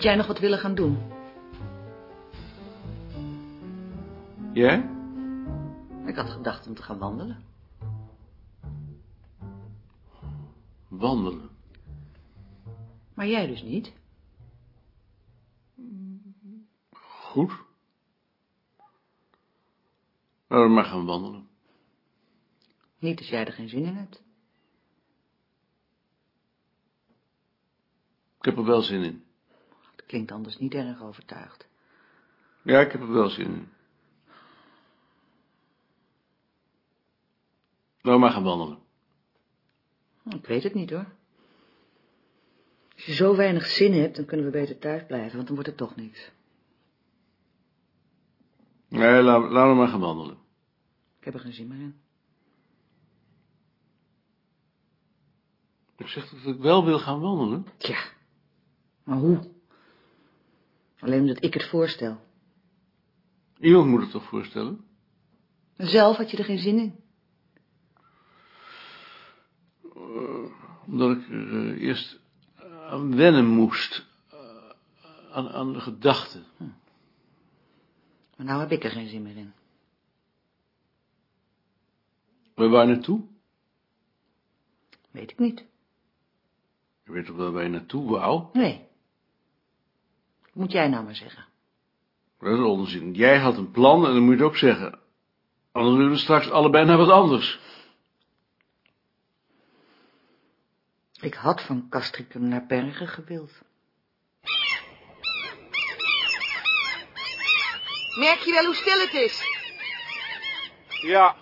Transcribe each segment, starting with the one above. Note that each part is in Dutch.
Had jij nog wat willen gaan doen? Jij? Ik had gedacht om te gaan wandelen. Wandelen. Maar jij dus niet? Goed. Laten we maar gaan wandelen. Niet als jij er geen zin in hebt. Ik heb er wel zin in. Klinkt anders niet erg overtuigd. Ja, ik heb er wel zin in. Laten we maar gaan wandelen. Ik weet het niet hoor. Als je zo weinig zin hebt, dan kunnen we beter thuis blijven, want dan wordt het toch niks. Nee, laten laten we maar gaan wandelen. Ik heb er geen zin meer in. Ik zeg dat ik wel wil gaan wandelen. Tja, maar hoe? Alleen omdat ik het voorstel. Iemand moet het toch voorstellen? Zelf had je er geen zin in. Omdat ik er eh, eerst aan wennen moest. eh, aan, aan de gedachte. Maar nou heb ik er geen zin meer in. Waar waar naartoe? Weet ik niet. Je weet toch wel waar je naartoe wou? Nee. Moet jij nou maar zeggen. Dat is onzin. Jij had een plan en dan moet je het ook zeggen. Anders willen we straks allebei naar wat anders. Ik had van Castricum naar Bergen gewild. Merk je wel hoe stil het is? Ja.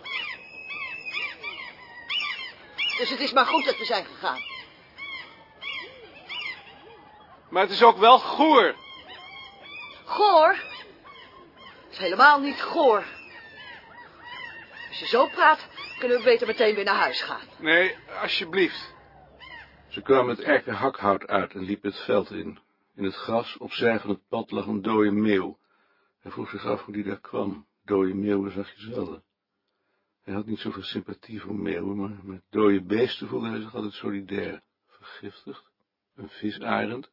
Dus het is maar goed dat we zijn gegaan. Maar het is ook wel goor. Goor? Het is helemaal niet goor. Als je zo praat, kunnen we beter meteen weer naar huis gaan. Nee, alsjeblieft. Ze kwamen het erke hakhout uit en liepen het veld in. In het gras, opzij van het pad, lag een dode meeuw. Hij vroeg zich af hoe die daar kwam. Dode meeuwen zag je zelden. Hij had niet zoveel sympathie voor meeuwen, maar met dode beesten voelde hij zich altijd solidair. Vergiftigd? Een visarend?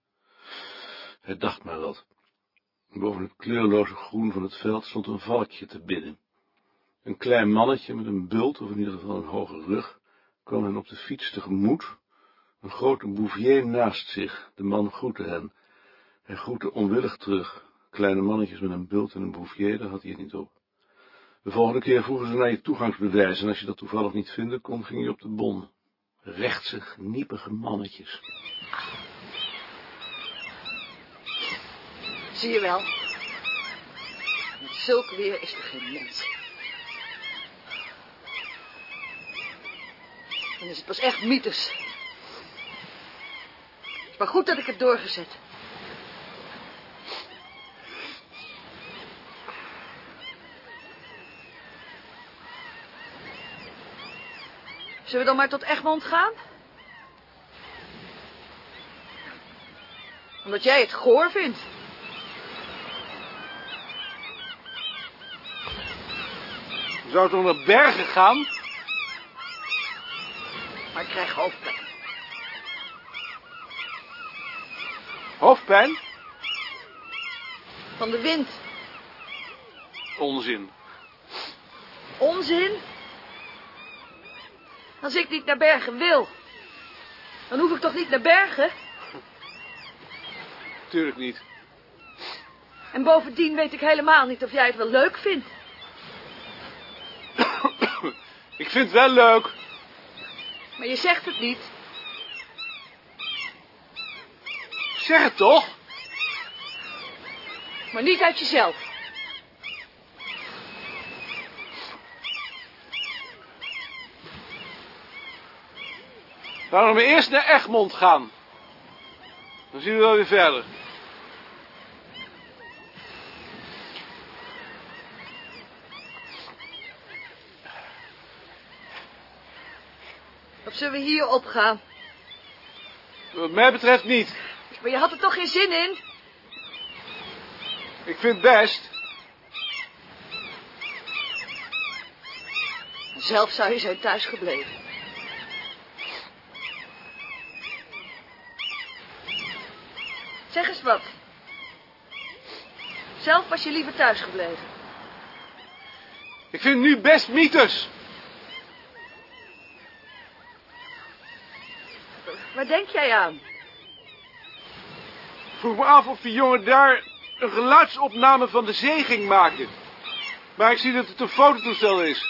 Hij dacht maar wat. Boven het kleurloze groen van het veld stond een valkje te bidden. Een klein mannetje met een bult, of in ieder geval een hoge rug, kwam hen op de fiets tegemoet, een grote bouvier naast zich. De man groette hen. Hij groette onwillig terug. Kleine mannetjes met een bult en een bouvier, daar had hij het niet op. De volgende keer vroegen ze naar je toegangsbewijs, en als je dat toevallig niet vinden kon, ging je op de bon. Rechtse, kniepige mannetjes. Zie je wel? Met zulk weer is er geen mens. Is het pas echt mythes. Maar goed dat ik het doorgezet. Zullen we dan maar tot Egmond gaan? Omdat jij het goor vindt. Zou toch naar Bergen gaan? Maar ik krijg hoofdpijn. Hoofdpijn? Van de wind. Onzin. Onzin? Als ik niet naar Bergen wil, dan hoef ik toch niet naar Bergen? Tuurlijk niet. En bovendien weet ik helemaal niet of jij het wel leuk vindt. Ik vind het wel leuk. Maar je zegt het niet. Zeg het toch? Maar niet uit jezelf. Laten we eerst naar Egmond gaan. Dan zien we wel weer verder. Zullen we hier opgaan? Wat mij betreft niet. Maar je had er toch geen zin in? Ik vind best. Zelf zou je zijn thuis gebleven. Zeg eens wat. Zelf was je liever thuis gebleven. Ik vind nu best mythes. Waar denk jij aan? Vroeg me af of die jongen daar een geluidsopname van de zee ging maken. Maar ik zie dat het een fototoestel is.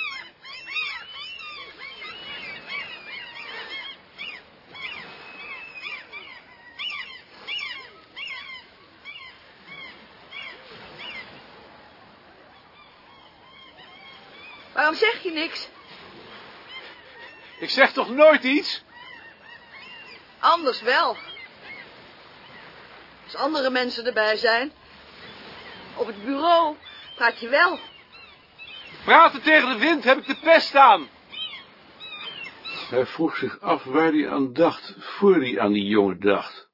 Waarom zeg je niks? Ik zeg toch nooit iets? Anders wel. Als andere mensen erbij zijn. Op het bureau praat je wel. Praten tegen de wind heb ik de pest aan. Hij vroeg zich af waar hij aan dacht, voor hij aan die jongen dacht.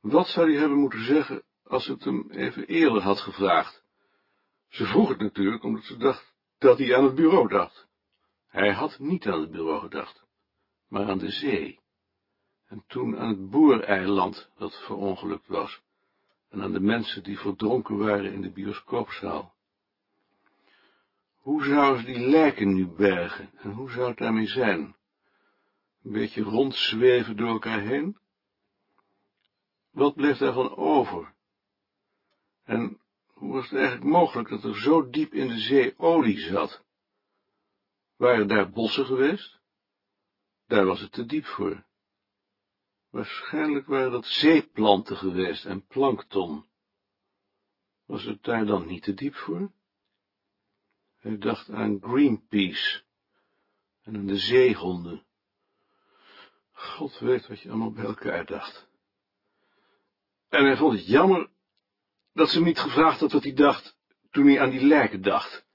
Wat zou hij hebben moeten zeggen als het hem even eerder had gevraagd? Ze vroeg het natuurlijk omdat ze dacht dat hij aan het bureau dacht. Hij had niet aan het bureau gedacht, maar aan de zee. En toen aan het boereiland dat verongelukt was, en aan de mensen die verdronken waren in de bioscoopzaal. Hoe zouden ze die lijken nu bergen, en hoe zou het daarmee zijn? Een beetje rondzweven door elkaar heen? Wat bleef daarvan over? En hoe was het eigenlijk mogelijk dat er zo diep in de zee olie zat? Waren daar bossen geweest? Daar was het te diep voor. Waarschijnlijk waren dat zeeplanten geweest en plankton. Was het daar dan niet te diep voor? Hij dacht aan Greenpeace en aan de zeehonden. God weet wat je allemaal bij elkaar dacht. En hij vond het jammer dat ze hem niet gevraagd had wat hij dacht toen hij aan die lijken dacht.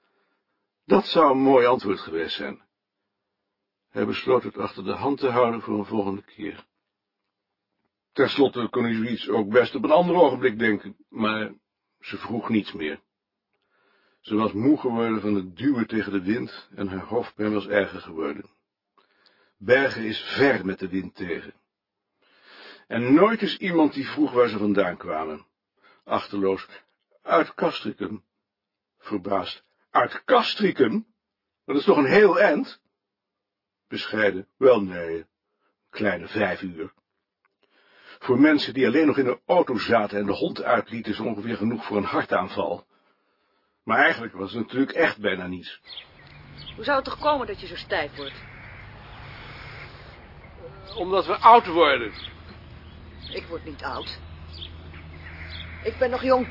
Dat zou een mooi antwoord geweest zijn. Hij besloot het achter de hand te houden voor een volgende keer. Ten slotte kon hij zoiets ook best op een ander ogenblik denken, maar ze vroeg niets meer. Ze was moe geworden van het duwen tegen de wind en haar hoofdpijn was erger geworden. Bergen is ver met de wind tegen. En nooit is iemand die vroeg waar ze vandaan kwamen. Achterloos, uit Castricum. Verbaasd, uit Castricum? Dat is toch een heel eind? Bescheiden, wel nee, kleine vijf uur. Voor mensen die alleen nog in een auto zaten en de hond uitlieten, is ongeveer genoeg voor een hartaanval. Maar eigenlijk was het natuurlijk echt bijna niets. Hoe zou het toch komen dat je zo stijf wordt? Omdat we oud worden. Ik word niet oud. Ik ben nog jong.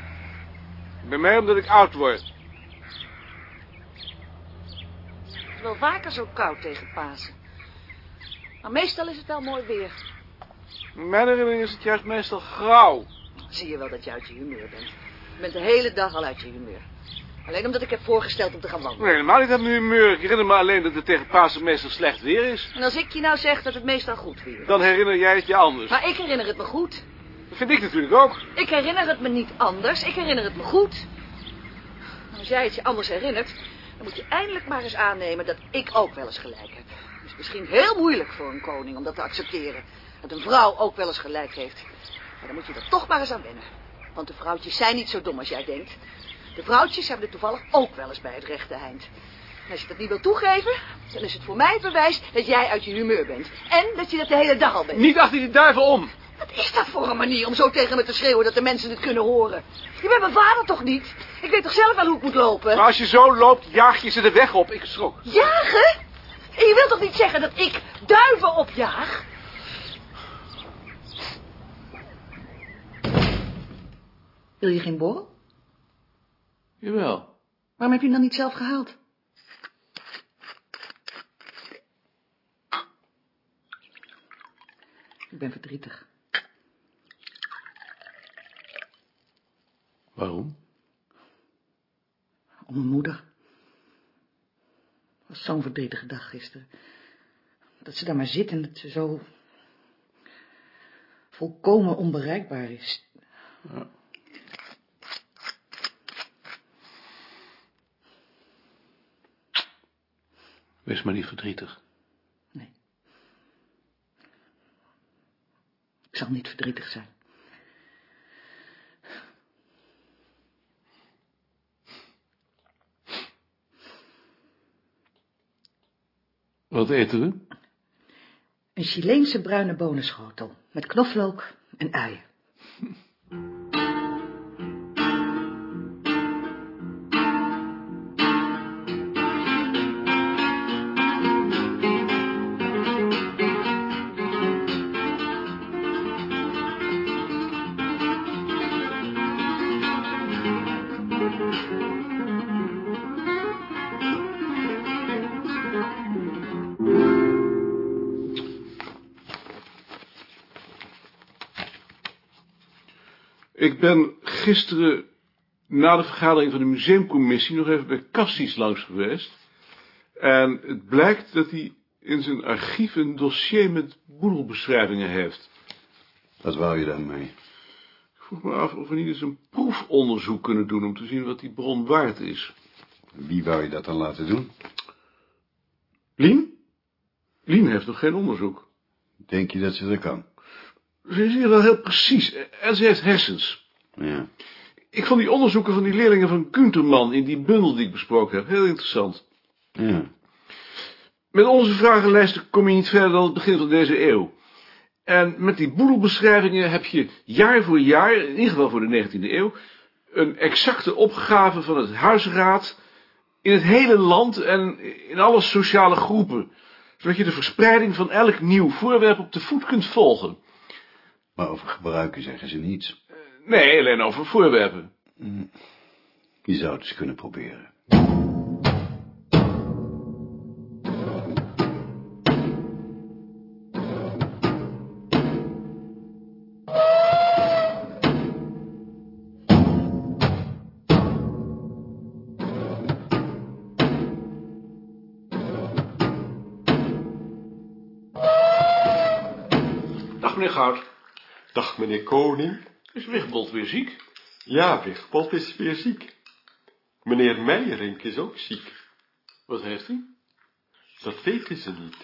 Bij mij omdat ik oud word. Het is wel vaker zo koud tegen Pasen. Maar meestal is het wel mooi weer. Mijn herinnering is het juist meestal grauw. Zie je wel dat je uit je humeur bent. Je bent de hele dag al uit je humeur. Alleen omdat ik heb voorgesteld om te gaan wandelen. Nee, helemaal niet aan mijn humeur. Ik herinner me alleen dat het tegen Pasen meestal slecht weer is. En als ik je nou zeg dat het meestal goed weer is. Dan herinner jij het je anders. Maar ik herinner het me goed. Dat vind ik natuurlijk ook. Ik herinner het me niet anders. Ik herinner het me goed. En als jij het je anders herinnert... dan moet je eindelijk maar eens aannemen dat ik ook wel eens gelijk heb. Het is misschien heel moeilijk voor een koning om dat te accepteren. Dat een vrouw ook wel eens gelijk heeft. Maar dan moet je er toch maar eens aan wennen. Want de vrouwtjes zijn niet zo dom als jij denkt. De vrouwtjes hebben er toevallig ook wel eens bij het rechte eind. En als je dat niet wil toegeven, dan is het voor mij het bewijs dat jij uit je humeur bent. En dat je dat de hele dag al bent. Niet achter die duivel om. Wat is dat voor een manier om zo tegen me te schreeuwen dat de mensen het kunnen horen? Je bent mijn vader toch niet? Ik weet toch zelf wel hoe ik moet lopen? Maar als je zo loopt, jaag je ze de weg op. Ik schrok. Jagen? En je wilt toch niet zeggen dat ik duiven opjaag? Wil je geen borrel? Jawel. Waarom heb je hem dan niet zelf gehaald? Ik ben verdrietig. Waarom? Om mijn moeder. Het was zo'n verdrietige dag gisteren. Dat ze daar maar zit en dat ze zo... volkomen onbereikbaar is. Ja. Wees maar niet verdrietig. Nee. Ik zal niet verdrietig zijn. Wat eten we? Een Chileense bruine bonenschotel met knoflook en uien. Ik ben gisteren na de vergadering van de museumcommissie nog even bij Cassis langs geweest. En het blijkt dat hij in zijn archief een dossier met boedelbeschrijvingen heeft. Wat wou je daarmee? Vroeg me af of we niet eens een proefonderzoek kunnen doen om te zien wat die bron waard is. Wie wou je dat dan laten doen? Lien? Lien heeft nog geen onderzoek. Denk je dat ze dat kan? Ze is hier wel heel precies en ze heeft hersens. Ja. Ik vond die onderzoeken van die leerlingen van Kunterman in die bundel die ik besproken heb heel interessant. Ja. Met onze vragenlijsten kom je niet verder dan het begin van deze eeuw. En met die boedelbeschrijvingen heb je jaar voor jaar, in ieder geval voor de 19e eeuw, een exacte opgave van het huisraad in het hele land en in alle sociale groepen, zodat je de verspreiding van elk nieuw voorwerp op de voet kunt volgen. Maar over gebruiken zeggen ze niets. Nee, alleen over voorwerpen. Je zou het eens kunnen proberen. Dag meneer Goud. Dag, meneer Koning. Is Wigbold weer ziek? Ja, Wigbold is weer ziek. Meneer Meijerink is ook ziek. Wat heeft hij? Dat weten ze niet.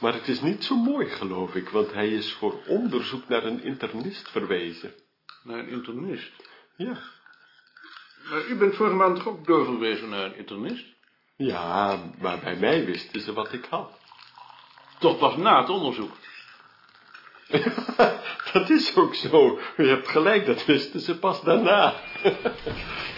Maar het is niet zo mooi, geloof ik, want hij is voor onderzoek naar een internist verwezen. Naar een internist. Ja. Maar u bent vorige maand toch ook doorverwezen naar een internist? Ja, maar bij mij wisten ze wat ik had. Toch pas na het onderzoek. dat is ook zo. U hebt gelijk, dat wisten ze pas daarna.